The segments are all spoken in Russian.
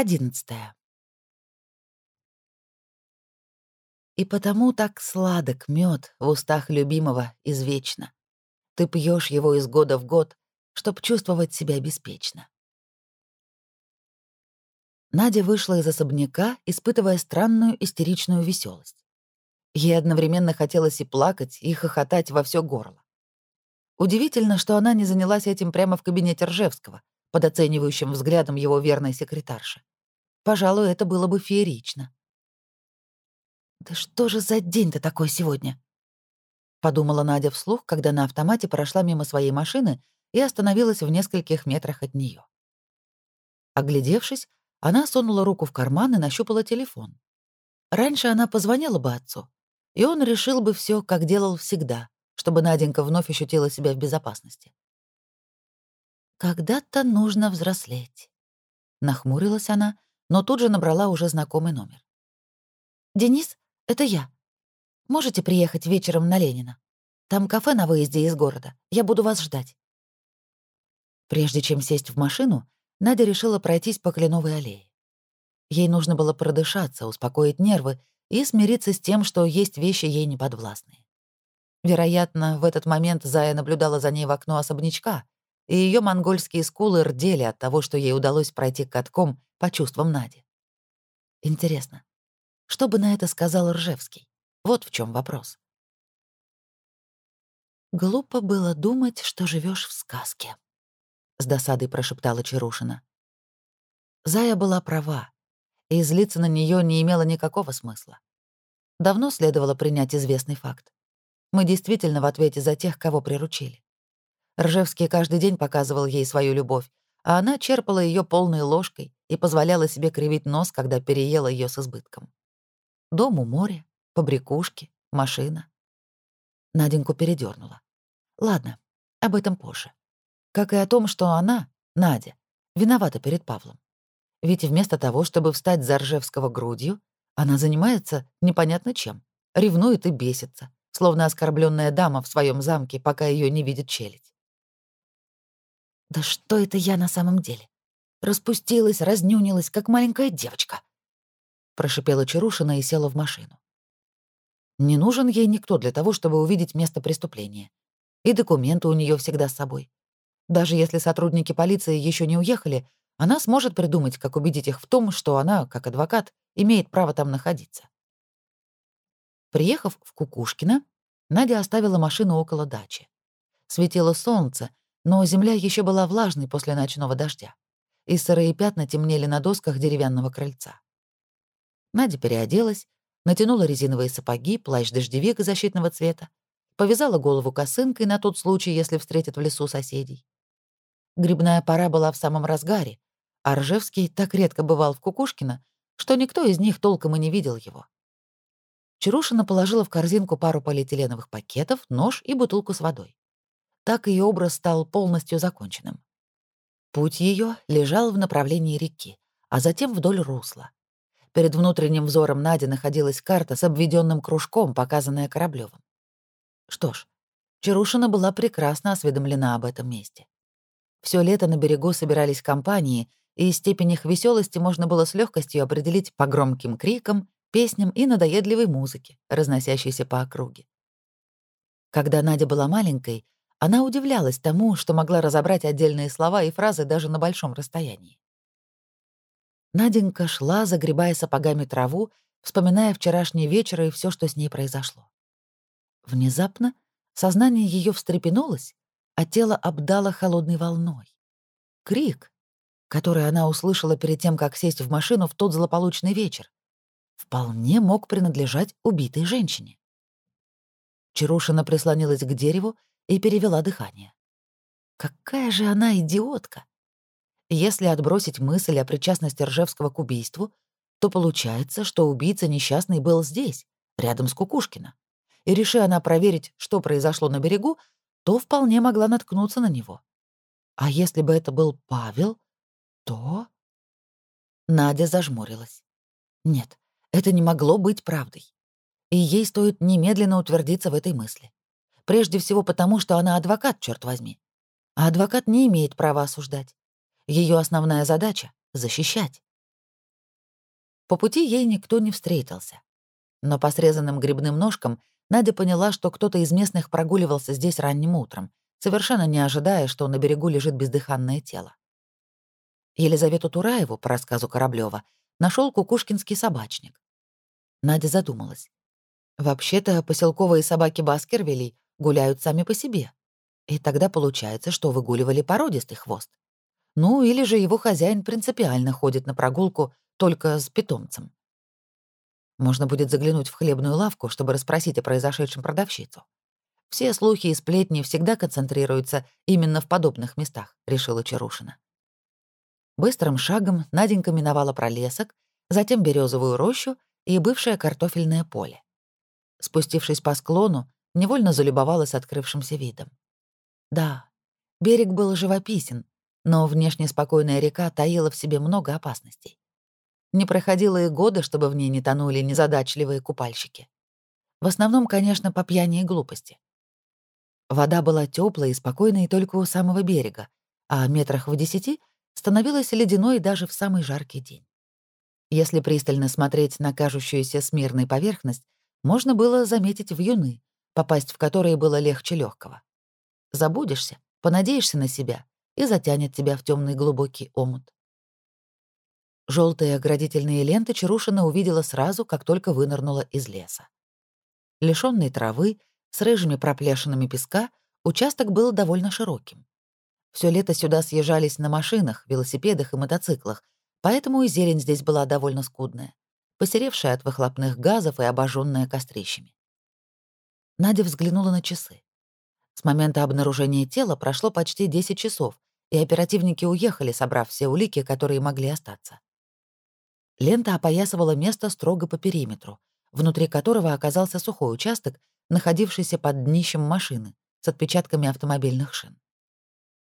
Одиннадцатое. И потому так сладок мед в устах любимого извечно. Ты пьешь его из года в год, чтоб чувствовать себя беспечно. Надя вышла из особняка, испытывая странную истеричную веселость. Ей одновременно хотелось и плакать, и хохотать во все горло. Удивительно, что она не занялась этим прямо в кабинете Ржевского, под оценивающим взглядом его верной секретарши. Пожалуй, это было бы феерично. «Да что же за день-то такой сегодня?» — подумала Надя вслух, когда на автомате прошла мимо своей машины и остановилась в нескольких метрах от нее. Оглядевшись, она сунула руку в карман и нащупала телефон. Раньше она позвонила бы отцу, и он решил бы все, как делал всегда, чтобы Наденька вновь ощутила себя в безопасности. «Когда-то нужно взрослеть», — нахмурилась она, но тут же набрала уже знакомый номер. «Денис, это я. Можете приехать вечером на Ленина? Там кафе на выезде из города. Я буду вас ждать». Прежде чем сесть в машину, Надя решила пройтись по Кленовой аллее. Ей нужно было продышаться, успокоить нервы и смириться с тем, что есть вещи ей неподвластные. Вероятно, в этот момент Зая наблюдала за ней в окно особнячка, и ее монгольские скулы рдели от того, что ей удалось пройти катком по чувствам Нади. Интересно, что бы на это сказал Ржевский? Вот в чем вопрос. Глупо было думать, что живешь в сказке. — с досадой прошептала Чарушина. Зая была права, и злиться на нее не имело никакого смысла. Давно следовало принять известный факт. Мы действительно в ответе за тех, кого приручили. Ржевский каждый день показывал ей свою любовь, а она черпала ее полной ложкой и позволяла себе кривить нос, когда переела ее с избытком. Дом у моря, побрякушки, машина. Наденьку передернула. Ладно, об этом позже как и о том, что она, Надя, виновата перед Павлом. Ведь вместо того, чтобы встать за Ржевского грудью, она занимается непонятно чем, ревнует и бесится, словно оскорбленная дама в своем замке, пока ее не видит челядь. «Да что это я на самом деле? Распустилась, разнюнилась, как маленькая девочка», — прошипела Чарушина и села в машину. Не нужен ей никто для того, чтобы увидеть место преступления. И документы у нее всегда с собой. Даже если сотрудники полиции еще не уехали, она сможет придумать, как убедить их в том, что она, как адвокат, имеет право там находиться. Приехав в Кукушкино, Надя оставила машину около дачи. Светило солнце, но земля еще была влажной после ночного дождя, и сырые пятна темнели на досках деревянного крыльца. Надя переоделась, натянула резиновые сапоги, плащ-дождевик защитного цвета, повязала голову косынкой на тот случай, если встретит в лесу соседей. Грибная пора была в самом разгаре, а Ржевский так редко бывал в Кукушкино, что никто из них толком и не видел его. Чарушина положила в корзинку пару полиэтиленовых пакетов, нож и бутылку с водой. Так ее образ стал полностью законченным. Путь ее лежал в направлении реки, а затем вдоль русла. Перед внутренним взором Нади находилась карта с обведенным кружком, показанная Кораблевым. Что ж, Чарушина была прекрасно осведомлена об этом месте. Все лето на берегу собирались компании, и степень их веселости можно было с легкостью определить по громким крикам, песням и надоедливой музыке, разносящейся по округе. Когда Надя была маленькой, она удивлялась тому, что могла разобрать отдельные слова и фразы даже на большом расстоянии. Наденька шла, загребая сапогами траву, вспоминая вчерашний вечер и все, что с ней произошло. Внезапно сознание ее встрепенулось, а тело обдало холодной волной. Крик, который она услышала перед тем, как сесть в машину в тот злополучный вечер, вполне мог принадлежать убитой женщине. Чарушина прислонилась к дереву и перевела дыхание. Какая же она идиотка! Если отбросить мысль о причастности Ржевского к убийству, то получается, что убийца несчастный был здесь, рядом с Кукушкино. И реши она проверить, что произошло на берегу, то вполне могла наткнуться на него. А если бы это был Павел, то... Надя зажмурилась. Нет, это не могло быть правдой. И ей стоит немедленно утвердиться в этой мысли. Прежде всего потому, что она адвокат, черт возьми. А адвокат не имеет права осуждать. Ее основная задача — защищать. По пути ей никто не встретился. Но по срезанным грибным ножкам Надя поняла, что кто-то из местных прогуливался здесь ранним утром, совершенно не ожидая, что на берегу лежит бездыханное тело. Елизавету Тураеву, по рассказу Кораблёва, нашел кукушкинский собачник. Надя задумалась. Вообще-то поселковые собаки Баскервилей гуляют сами по себе. И тогда получается, что выгуливали породистый хвост. Ну, или же его хозяин принципиально ходит на прогулку только с питомцем. Можно будет заглянуть в хлебную лавку, чтобы расспросить о произошедшем продавщицу. Все слухи и сплетни всегда концентрируются именно в подобных местах, решила Чарушина. Быстрым шагом Наденька миновала пролесок, затем березовую рощу и бывшее картофельное поле. Спустившись по склону, невольно залюбовалась открывшимся видом. Да, берег был живописен, но внешне спокойная река таила в себе много опасностей. Не проходило и года, чтобы в ней не тонули незадачливые купальщики. В основном, конечно, по пьяни и глупости. Вода была теплой и спокойной только у самого берега, а метрах в десяти становилась ледяной даже в самый жаркий день. Если пристально смотреть на кажущуюся смирной поверхность, можно было заметить вьюны, попасть в которые было легче легкого. Забудешься, понадеешься на себя, и затянет тебя в темный глубокий омут. Желтые оградительные ленты Чарушина увидела сразу, как только вынырнула из леса. Лишённый травы, с рыжими проплешинами песка, участок был довольно широким. Все лето сюда съезжались на машинах, велосипедах и мотоциклах, поэтому и зелень здесь была довольно скудная, посеревшая от выхлопных газов и обожженная кострищами. Надя взглянула на часы. С момента обнаружения тела прошло почти 10 часов, и оперативники уехали, собрав все улики, которые могли остаться. Лента опоясывала место строго по периметру, внутри которого оказался сухой участок, находившийся под днищем машины с отпечатками автомобильных шин.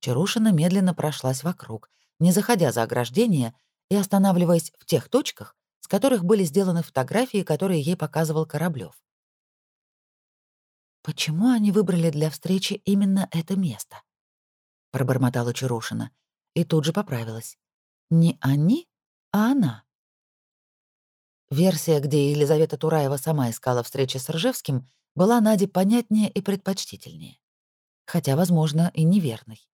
Чарушина медленно прошлась вокруг, не заходя за ограждение и останавливаясь в тех точках, с которых были сделаны фотографии, которые ей показывал Кораблёв. «Почему они выбрали для встречи именно это место?» — пробормотала Чарушина и тут же поправилась. «Не они, а она». Версия, где Елизавета Тураева сама искала встречи с Ржевским, была Наде понятнее и предпочтительнее. Хотя, возможно, и неверной.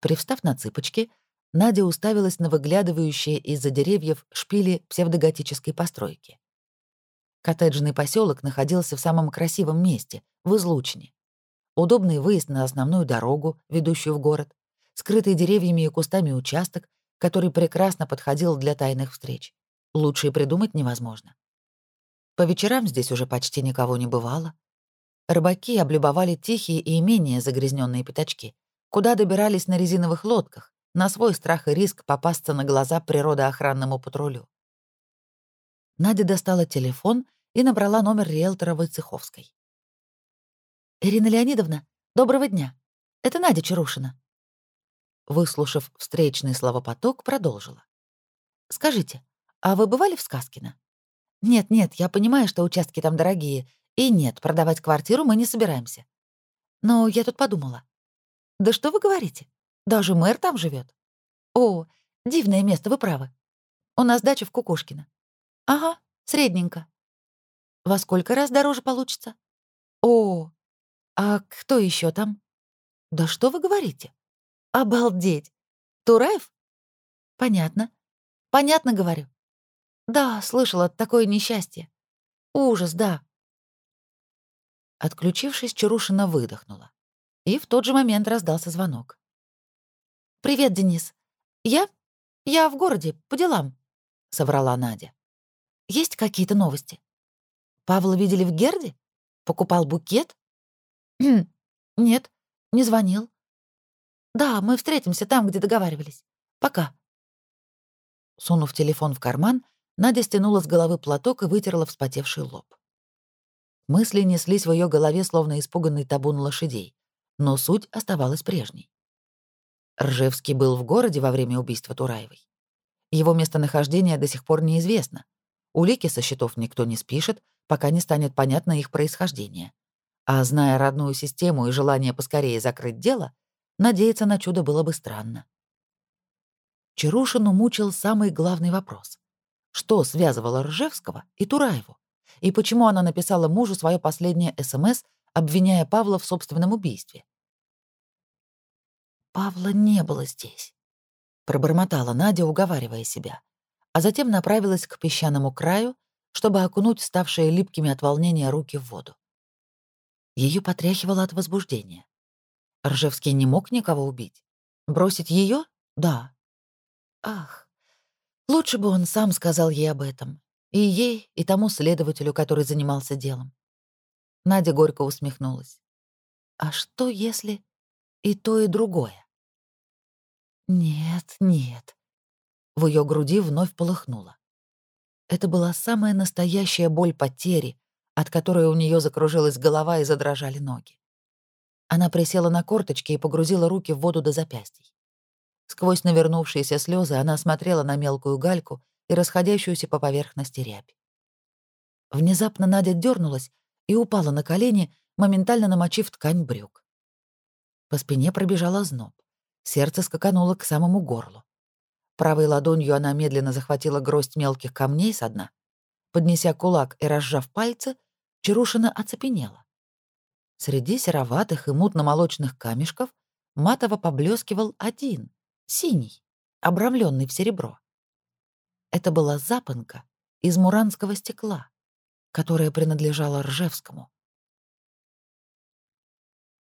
Привстав на цыпочки, Надя уставилась на выглядывающие из-за деревьев шпили псевдоготической постройки. Коттеджный поселок находился в самом красивом месте, в излучине. Удобный выезд на основную дорогу, ведущую в город, скрытый деревьями и кустами участок, который прекрасно подходил для тайных встреч. Лучше и придумать невозможно. По вечерам здесь уже почти никого не бывало. Рыбаки облюбовали тихие и менее загрязненные пятачки, куда добирались на резиновых лодках, на свой страх и риск попасться на глаза природоохранному патрулю. Надя достала телефон и набрала номер риэлтора Войцеховской. «Ирина Леонидовна, доброго дня. Это Надя Чарушина». Выслушав встречный словопоток, продолжила. «Скажите, а вы бывали в Сказкино? Нет-нет, я понимаю, что участки там дорогие. И нет, продавать квартиру мы не собираемся. Но я тут подумала. Да что вы говорите? Даже мэр там живет. О, дивное место, вы правы. У нас дача в Кукушкино. Ага, средненько. Во сколько раз дороже получится? О, а кто еще там? Да что вы говорите? Обалдеть. Тураев? Понятно. Понятно, говорю. Да, слышала, такое несчастье. Ужас, да. Отключившись, Чарушина выдохнула. И в тот же момент раздался звонок. «Привет, Денис. Я? Я в городе, по делам», — соврала Надя. «Есть какие-то новости? Павла видели в Герде? Покупал букет?» «Нет, не звонил. Да, мы встретимся там, где договаривались. Пока». Сунув телефон в карман, Надя стянула с головы платок и вытерла вспотевший лоб. Мысли неслись в ее голове, словно испуганный табун лошадей, но суть оставалась прежней. Ржевский был в городе во время убийства Тураевой. Его местонахождение до сих пор неизвестно. Улики со счетов никто не спишет, пока не станет понятно их происхождение. А зная родную систему и желание поскорее закрыть дело, надеяться на чудо было бы странно. Чарушину мучил самый главный вопрос. что связывало Ржевского и Тураеву, и почему она написала мужу свое последнее СМС, обвиняя Павла в собственном убийстве. «Павла не было здесь», — пробормотала Надя, уговаривая себя, а затем направилась к песчаному краю, чтобы окунуть ставшие липкими от волнения руки в воду. Ее потряхивало от возбуждения. Ржевский не мог никого убить. Бросить ее? Да. Ах, лучше бы он сам сказал ей об этом. И ей, и тому следователю, который занимался делом. Надя горько усмехнулась. А что если и то, и другое? Нет, нет. В ее груди вновь полыхнуло. Это была самая настоящая боль потери, от которой у нее закружилась голова и задрожали ноги. Она присела на корточки и погрузила руки в воду до запястий. Сквозь навернувшиеся слезы она смотрела на мелкую гальку и расходящуюся по поверхности рябь. Внезапно Надя дернулась и упала на колени, моментально намочив ткань брюк. По спине пробежал озноб. Сердце скакануло к самому горлу. Правой ладонью она медленно захватила гроздь мелких камней со дна. Поднеся кулак и разжав пальцы, Чарушина оцепенела. Среди сероватых и мутно-молочных камешков матово поблескивал один, синий, обрамленный в серебро. Это была запонка из муранского стекла, которая принадлежала Ржевскому.